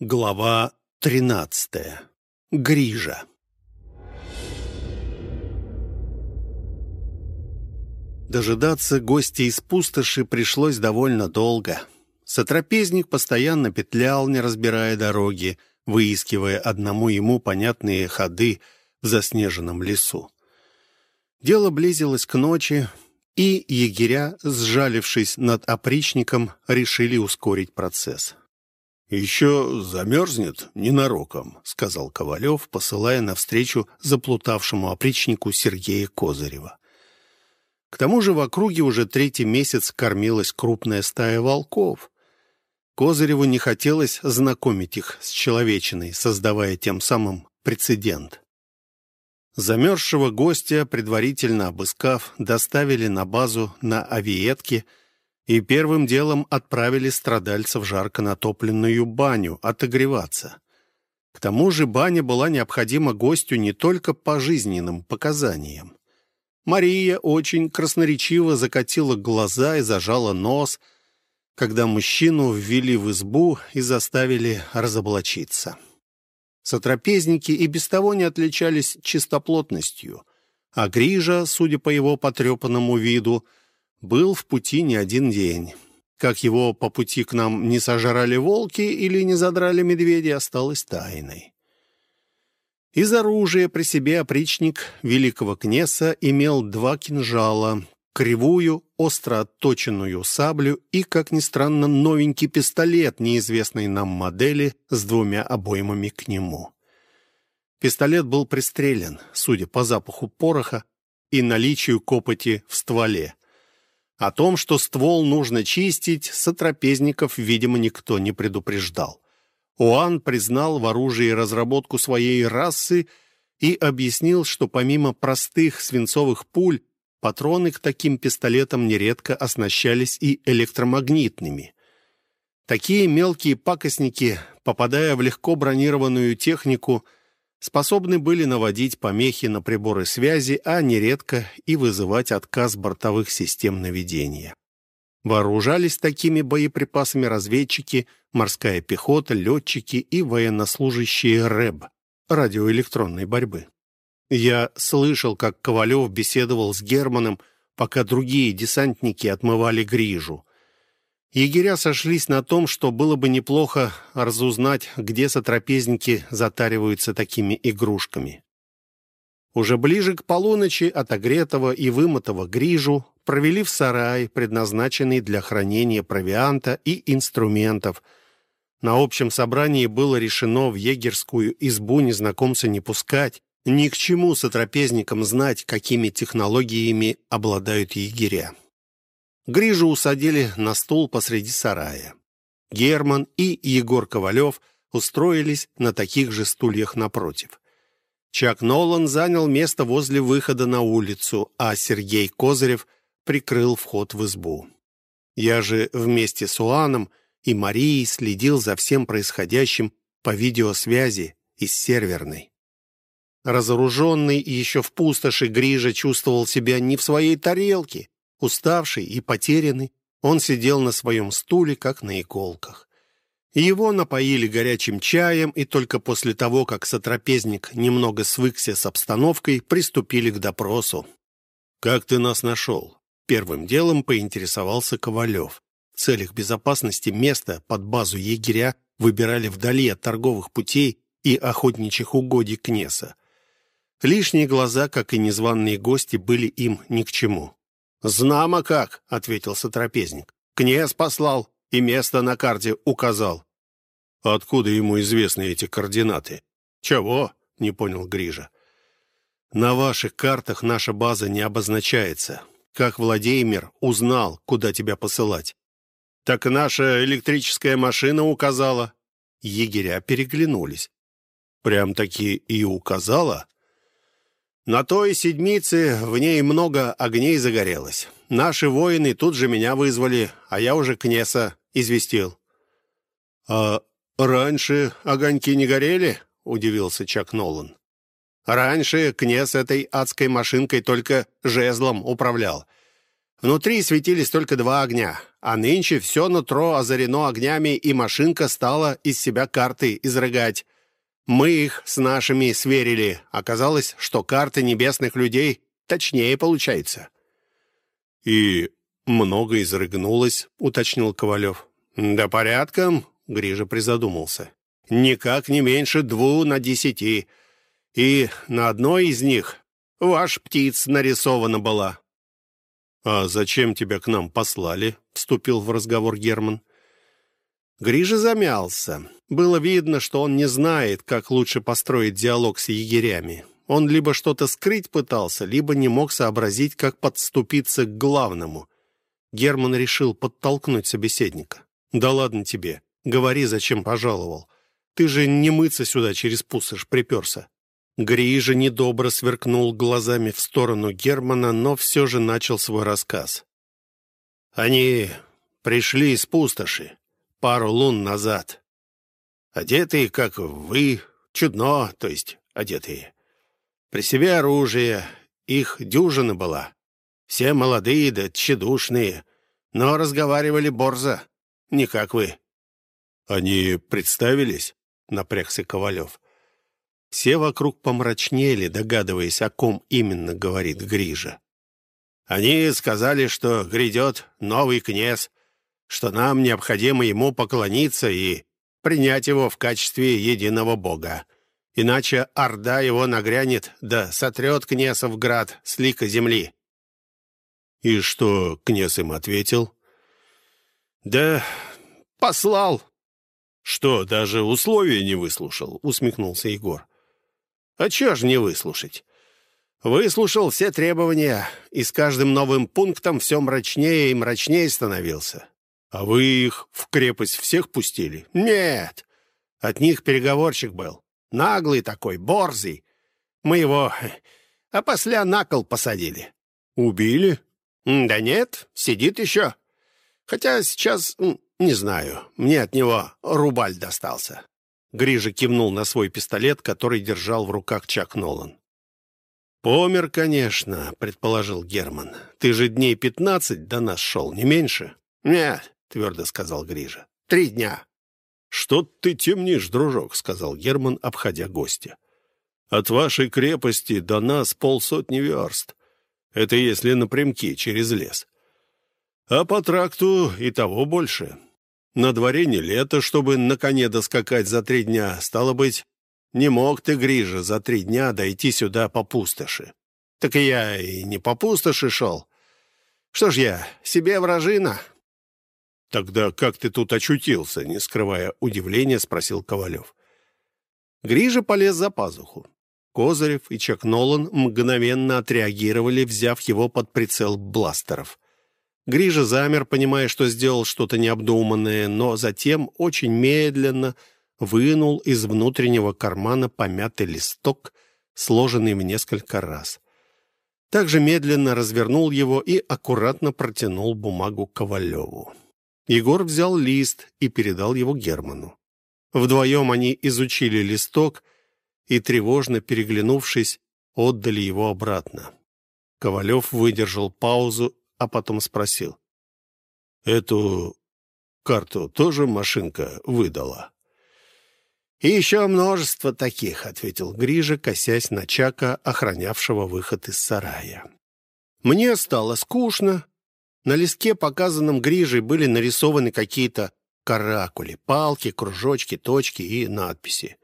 Глава тринадцатая. Грижа. Дожидаться гостя из пустоши пришлось довольно долго. Сотрапезник постоянно петлял, не разбирая дороги, выискивая одному ему понятные ходы в заснеженном лесу. Дело близилось к ночи, и егеря, сжалившись над опричником, решили ускорить процесс. «Еще замерзнет ненароком», — сказал Ковалев, посылая навстречу заплутавшему опричнику Сергея Козырева. К тому же в округе уже третий месяц кормилась крупная стая волков. Козыреву не хотелось знакомить их с человечиной, создавая тем самым прецедент. Замерзшего гостя, предварительно обыскав, доставили на базу на авиетке — и первым делом отправили страдальцев в жарко натопленную баню отогреваться. К тому же баня была необходима гостю не только по жизненным показаниям. Мария очень красноречиво закатила глаза и зажала нос, когда мужчину ввели в избу и заставили разоблачиться. Сотрапезники и без того не отличались чистоплотностью, а Грижа, судя по его потрепанному виду, был в пути не один день. Как его по пути к нам не сожрали волки или не задрали медведи, осталось тайной. Из оружия при себе опричник великого князя имел два кинжала, кривую, остро отточенную саблю и, как ни странно, новенький пистолет неизвестной нам модели с двумя обоймами к нему. Пистолет был пристрелен, судя по запаху пороха и наличию копоти в стволе — о том, что ствол нужно чистить, сотрапезников, видимо, никто не предупреждал. Уан признал в оружии разработку своей расы и объяснил, что помимо простых свинцовых пуль, патроны к таким пистолетам нередко оснащались и электромагнитными. Такие мелкие пакостники, попадая в легко бронированную технику, способны были наводить помехи на приборы связи, а нередко и вызывать отказ бортовых систем наведения. Вооружались такими боеприпасами разведчики, морская пехота, летчики и военнослужащие РЭБ, радиоэлектронной борьбы. Я слышал, как Ковалев беседовал с Германом, пока другие десантники отмывали грижу. Егеря сошлись на том, что было бы неплохо разузнать, где сотрапезники затариваются такими игрушками. Уже ближе к полуночи отогретого и вымытого грижу провели в сарай, предназначенный для хранения провианта и инструментов. На общем собрании было решено в егерскую избу незнакомца не пускать, ни к чему сотрапезникам знать, какими технологиями обладают егеря. Грижу усадили на стул посреди сарая. Герман и Егор Ковалев устроились на таких же стульях напротив. Чак Нолан занял место возле выхода на улицу, а Сергей Козырев прикрыл вход в избу. Я же вместе с Уаном и Марией следил за всем происходящим по видеосвязи из серверной. Разоруженный еще в пустоши Грижа чувствовал себя не в своей тарелке Уставший и потерянный, он сидел на своем стуле, как на иголках. Его напоили горячим чаем, и только после того, как сотрапезник немного свыкся с обстановкой, приступили к допросу. «Как ты нас нашел?» Первым делом поинтересовался Ковалев. В целях безопасности место под базу егеря выбирали вдали от торговых путей и охотничьих угодий Кнеса. Лишние глаза, как и незваные гости, были им ни к чему. «Знамо как», — ответил сотрапезник. «Князь послал и место на карте указал». «Откуда ему известны эти координаты?» «Чего?» — не понял Грижа. «На ваших картах наша база не обозначается. Как Владимир узнал, куда тебя посылать?» «Так наша электрическая машина указала». Егеря переглянулись. «Прям-таки и указала?» На той седмице в ней много огней загорелось. Наши воины тут же меня вызвали, а я уже кнеса известил. «А раньше огоньки не горели?» — удивился Чак Нолан. «Раньше князь этой адской машинкой только жезлом управлял. Внутри светились только два огня, а нынче все нутро озарено огнями, и машинка стала из себя карты изрыгать. Мы их с нашими сверили. Оказалось, что карты небесных людей точнее получается. «И много изрыгнулось», — уточнил Ковалев. «Да порядком», — Грижа призадумался. «Никак не меньше дву на десяти. И на одной из них ваш птиц нарисована была». «А зачем тебя к нам послали?» — вступил в разговор Герман. Грижа замялся. Было видно, что он не знает, как лучше построить диалог с егерями. Он либо что-то скрыть пытался, либо не мог сообразить, как подступиться к главному. Герман решил подтолкнуть собеседника. «Да ладно тебе. Говори, зачем пожаловал. Ты же не мыться сюда через пустошь приперся». Грижа недобро сверкнул глазами в сторону Германа, но все же начал свой рассказ. «Они пришли из пустоши пару лун назад. Одетые, как вы, чудно, то есть одетые. При себе оружие, их дюжина была. Все молодые да тщедушные, но разговаривали борзо, не как вы». «Они представились?» — напрягся Ковалев. Все вокруг помрачнели, догадываясь, о ком именно говорит Грижа. «Они сказали, что грядет новый князь, что нам необходимо ему поклониться и принять его в качестве единого бога. Иначе орда его нагрянет, да сотрет князев град с лика земли». «И что князь им ответил?» «Да послал». «Что, даже условия не выслушал?» — усмехнулся Егор. «А чего ж не выслушать?» «Выслушал все требования, и с каждым новым пунктом все мрачнее и мрачнее становился. А вы их в крепость всех пустили? Нет. От них переговорщик был. Наглый такой, борзый. Мы его... А после на кол посадили. Убили? Да нет, сидит еще. Хотя сейчас... Не знаю, мне от него рубль достался. Грижа кивнул на свой пистолет, который держал в руках Чак Нолан. «Помер, конечно», — предположил Герман. «Ты же дней пятнадцать до нас шел, не меньше?» «Нет, — твердо сказал Грижа. «Три дня». «Что ты темнишь, дружок?» — сказал Герман, обходя гостя. «От вашей крепости до нас полсотни верст. Это если напрямки, через лес. А по тракту и того больше. На дворе не лето, чтобы на коне доскакать за три дня. Стало быть, не мог ты, Грижа, за три дня дойти сюда по пустоши. Так и я и не по пустоши шел. Что ж я, себе вражина?» «Тогда как ты тут очутился?» — не скрывая удивления, спросил Ковалев. Грижа полез за пазуху. Козырев и Чак Нолан мгновенно отреагировали, взяв его под прицел бластеров. Грижа замер, понимая, что сделал что-то необдуманное, но затем очень медленно вынул из внутреннего кармана помятый листок, сложенный в несколько раз. Также медленно развернул его и аккуратно протянул бумагу Ковалеву. Егор взял лист и передал его Герману. Вдвоем они изучили листок и, тревожно переглянувшись, отдали его обратно. Ковалев выдержал паузу, а потом спросил. «Эту карту тоже машинка выдала?» «И еще множество таких», — ответил Грижа, косясь на Чака, охранявшего выход из сарая. «Мне стало скучно, на листке, показанном Грижей, были нарисованы какие-то каракули, палки, кружочки, точки и надписи.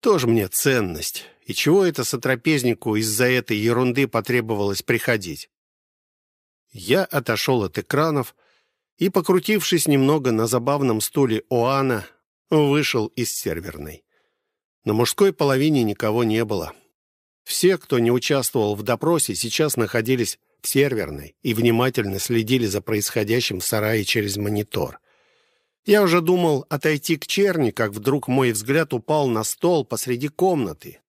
Тоже мне ценность. И чего это сотрапезнику из-за этой ерунды потребовалось приходить? Я отошел от экранов и, покрутившись немного на забавном стуле Оана, вышел из серверной. На мужской половине никого не было. Все, кто не участвовал в допросе, сейчас находились в серверной и внимательно следили за происходящим в сарае через монитор. Я уже думал отойти к черни, как вдруг мой взгляд упал на стол посреди комнаты.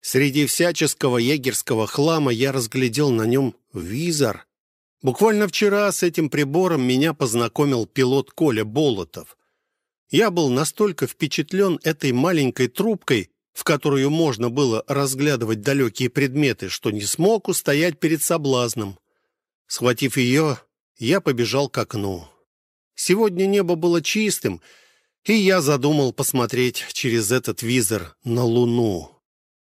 Среди всяческого егерского хлама я разглядел на нем визор. Буквально вчера с этим прибором меня познакомил пилот Коля Болотов. Я был настолько впечатлен этой маленькой трубкой, в которую можно было разглядывать далекие предметы, что не смог устоять перед соблазном. Схватив ее, я побежал к окну. Сегодня небо было чистым, и я задумал посмотреть через этот визор на Луну.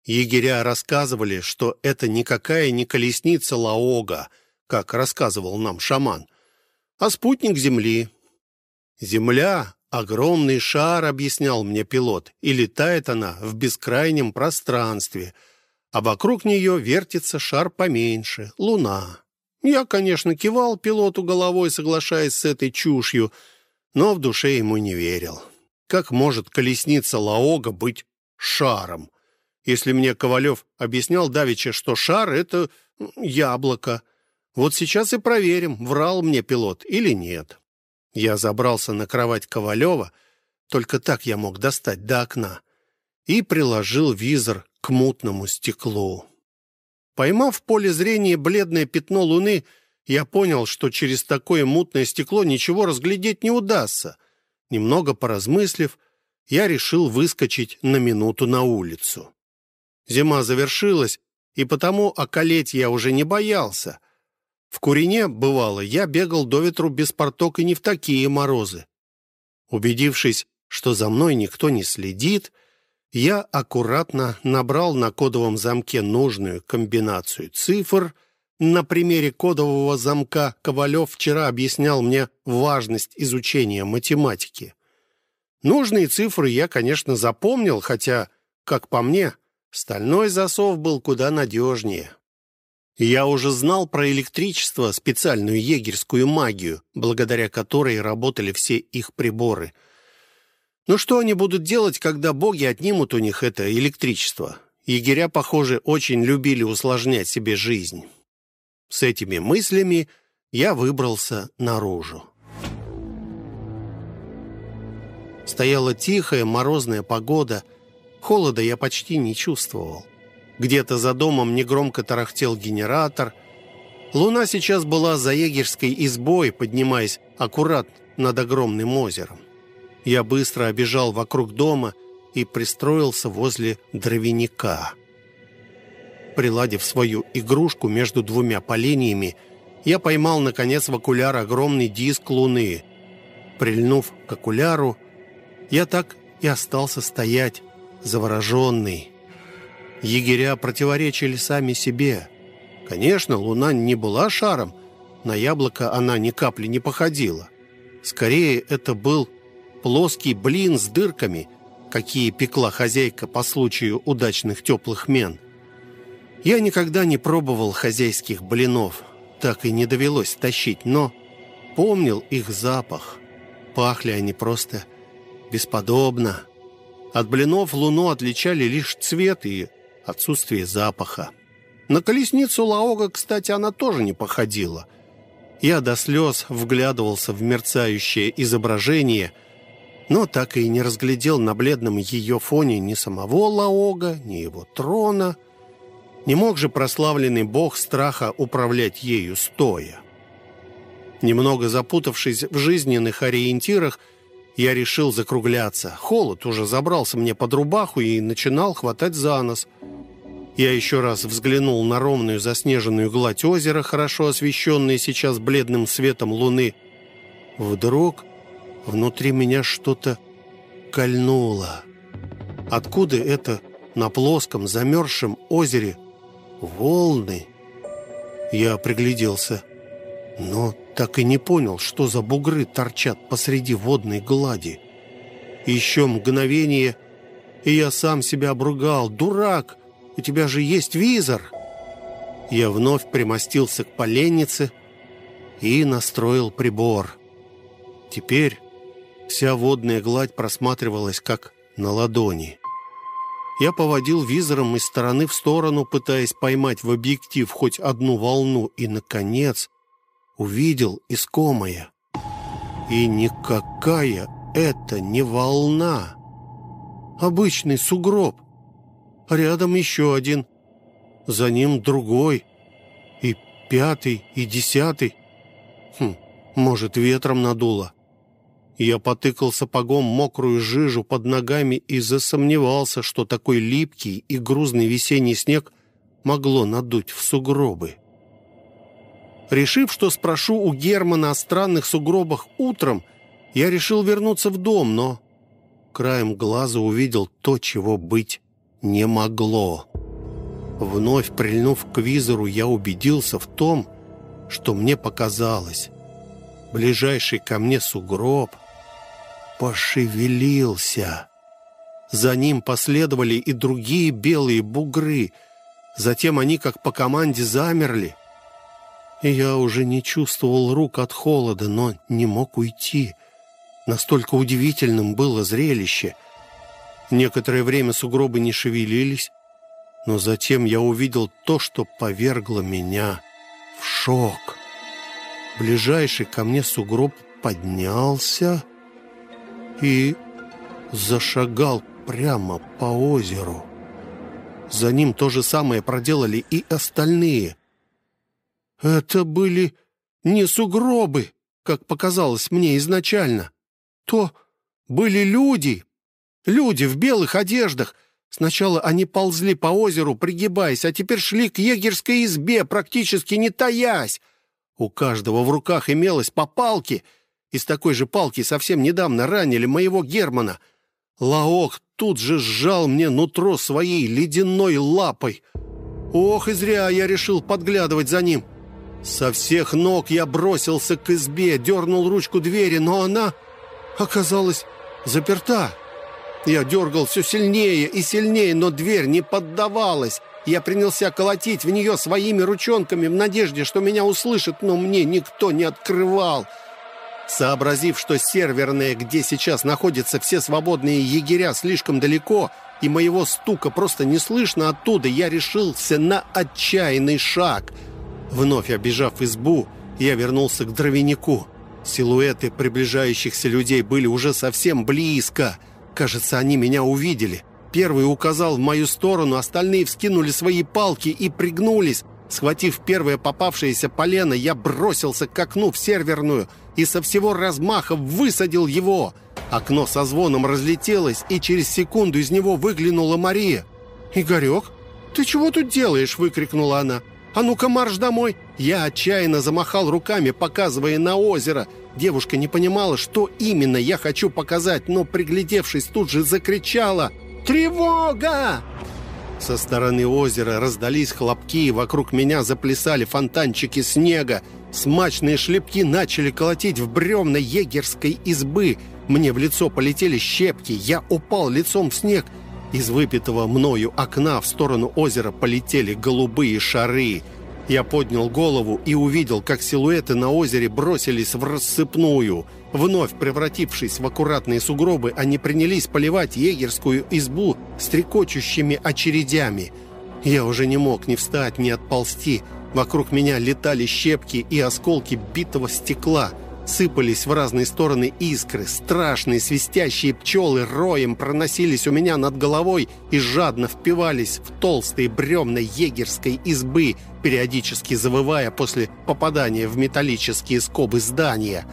Егеря рассказывали, что это никакая не колесница Лаога, как рассказывал нам шаман, а спутник Земли. Земля — огромный шар, объяснял мне пилот, и летает она в бескрайнем пространстве, а вокруг нее вертится шар поменьше — Луна. Я, конечно, кивал пилоту головой, соглашаясь с этой чушью, но в душе ему не верил. Как может колесница Лаога быть шаром? Если мне Ковалев объяснял давеча, что шар — это яблоко. Вот сейчас и проверим, врал мне пилот или нет. Я забрался на кровать Ковалева, только так я мог достать до окна, и приложил визор к мутному стеклу. Поймав в поле зрения бледное пятно луны, я понял, что через такое мутное стекло ничего разглядеть не удастся. Немного поразмыслив, я решил выскочить на минуту на улицу. Зима завершилась, и потому околеть я уже не боялся. В Курине, бывало, я бегал до ветру без порток и не в такие морозы. Убедившись, что за мной никто не следит, я аккуратно набрал на кодовом замке нужную комбинацию цифр. На примере кодового замка Ковалев вчера объяснял мне важность изучения математики. Нужные цифры я, конечно, запомнил, хотя, как по мне, стальной засов был куда надежнее. Я уже знал про электричество, специальную егерскую магию, благодаря которой работали все их приборы — ну что они будут делать, когда боги отнимут у них это электричество? Егеря, похоже, очень любили усложнять себе жизнь. С этими мыслями я выбрался наружу. Стояла тихая морозная погода. Холода я почти не чувствовал. Где-то за домом негромко тарахтел генератор. Луна сейчас была за егерской избой, поднимаясь аккурат над огромным озером. Я быстро обежал вокруг дома и пристроился возле дровяника. Приладив свою игрушку между двумя поленьями, я поймал, наконец, в окуляр огромный диск луны. Прильнув к окуляру, я так и остался стоять, завороженный. Егеря противоречили сами себе. Конечно, луна не была шаром, на яблоко она ни капли не походила. Скорее, это был плоский блин с дырками, какие пекла хозяйка по случаю удачных теплых мен. Я никогда не пробовал хозяйских блинов, так и не довелось тащить, но помнил их запах. Пахли они просто бесподобно. От блинов луну отличали лишь цвет и отсутствие запаха. На колесницу Лаога, кстати, она тоже не походила. Я до слез вглядывался в мерцающее изображение – но так и не разглядел на бледном ее фоне ни самого Лаога, ни его трона. Не мог же прославленный бог страха управлять ею стоя. Немного запутавшись в жизненных ориентирах, я решил закругляться. Холод уже забрался мне под рубаху и начинал хватать за нос. Я еще раз взглянул на ровную заснеженную гладь озера, хорошо освещенное сейчас бледным светом луны. Вдруг Внутри меня что-то кольнуло. Откуда это на плоском замерзшем озере волны? Я пригляделся, но так и не понял, что за бугры торчат посреди водной глади. Еще мгновение, и я сам себя обругал. «Дурак! У тебя же есть визор!» Я вновь примостился к поленнице и настроил прибор. Теперь Вся водная гладь просматривалась как на ладони. Я поводил визором из стороны в сторону, пытаясь поймать в объектив хоть одну волну, и, наконец, увидел искомое. И никакая это не волна. Обычный сугроб. Рядом еще один. За ним другой. И пятый, и десятый. Хм, может, ветром надуло. Я потыкал сапогом мокрую жижу под ногами и засомневался, что такой липкий и грузный весенний снег могло надуть в сугробы. Решив, что спрошу у Германа о странных сугробах утром, я решил вернуться в дом, но краем глаза увидел то, чего быть не могло. Вновь прильнув к визору, я убедился в том, что мне показалось. Ближайший ко мне сугроб пошевелился. За ним последовали и другие белые бугры. Затем они, как по команде, замерли. Я уже не чувствовал рук от холода, но не мог уйти. Настолько удивительным было зрелище. Некоторое время сугробы не шевелились, но затем я увидел то, что повергло меня в шок. Ближайший ко мне сугроб поднялся и зашагал прямо по озеру. За ним то же самое проделали и остальные. Это были не сугробы, как показалось мне изначально. То были люди, люди в белых одеждах. Сначала они ползли по озеру, пригибаясь, а теперь шли к егерской избе, практически не таясь. У каждого в руках имелось по палке. Из такой же палки совсем недавно ранили моего Германа. Лаок тут же сжал мне нутро своей ледяной лапой. Ох, и зря я решил подглядывать за ним. Со всех ног я бросился к избе, дернул ручку двери, но она оказалась заперта. Я дергал все сильнее и сильнее, но дверь не поддавалась. Я принялся колотить в нее своими ручонками в надежде, что меня услышат, но мне никто не открывал. Сообразив, что серверная, где сейчас находятся все свободные егеря, слишком далеко, и моего стука просто не слышно оттуда, я решился на отчаянный шаг. Вновь обижав избу, я вернулся к дровянику. Силуэты приближающихся людей были уже совсем близко. Кажется, они меня увидели. Первый указал в мою сторону, остальные вскинули свои палки и пригнулись. Схватив первое попавшееся полено, я бросился к окну в серверную и со всего размаха высадил его. Окно со звоном разлетелось, и через секунду из него выглянула Мария. «Игорек, ты чего тут делаешь?» — выкрикнула она. «А ну-ка марш домой!» Я отчаянно замахал руками, показывая на озеро. Девушка не понимала, что именно я хочу показать, но, приглядевшись, тут же закричала «Тревога!» Со стороны озера раздались хлопки, вокруг меня заплясали фонтанчики снега. Смачные шлепки начали колотить в бревна егерской избы. Мне в лицо полетели щепки, я упал лицом в снег. Из выпитого мною окна в сторону озера полетели голубые шары. Я поднял голову и увидел, как силуэты на озере бросились в рассыпную. Вновь превратившись в аккуратные сугробы, они принялись поливать егерскую избу стрекочущими очередями. Я уже не мог ни встать, ни отползти. Вокруг меня летали щепки и осколки битого стекла – Сыпались в разные стороны искры, страшные свистящие пчелы роем проносились у меня над головой и жадно впивались в толстые бревна егерской избы, периодически завывая после попадания в металлические скобы здания.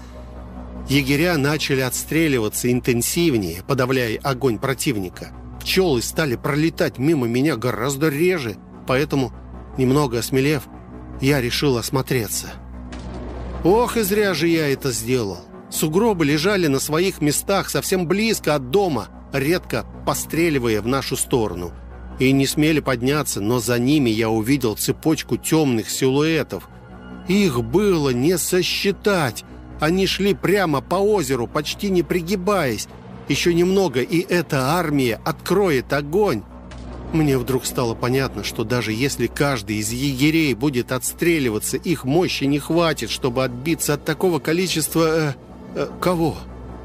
Егеря начали отстреливаться интенсивнее, подавляя огонь противника. Пчелы стали пролетать мимо меня гораздо реже, поэтому, немного осмелев, я решил осмотреться. Ох, и зря же я это сделал. Сугробы лежали на своих местах совсем близко от дома, редко постреливая в нашу сторону. И не смели подняться, но за ними я увидел цепочку темных силуэтов. Их было не сосчитать. Они шли прямо по озеру, почти не пригибаясь. Еще немного, и эта армия откроет огонь. Мне вдруг стало понятно, что даже если каждый из егерей будет отстреливаться, их мощи не хватит, чтобы отбиться от такого количества... Э, э, кого?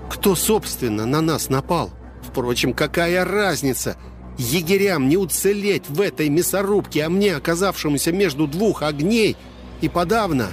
Кто, собственно, на нас напал? Впрочем, какая разница? Егерям не уцелеть в этой мясорубке, а мне, оказавшемуся между двух огней, и подавно...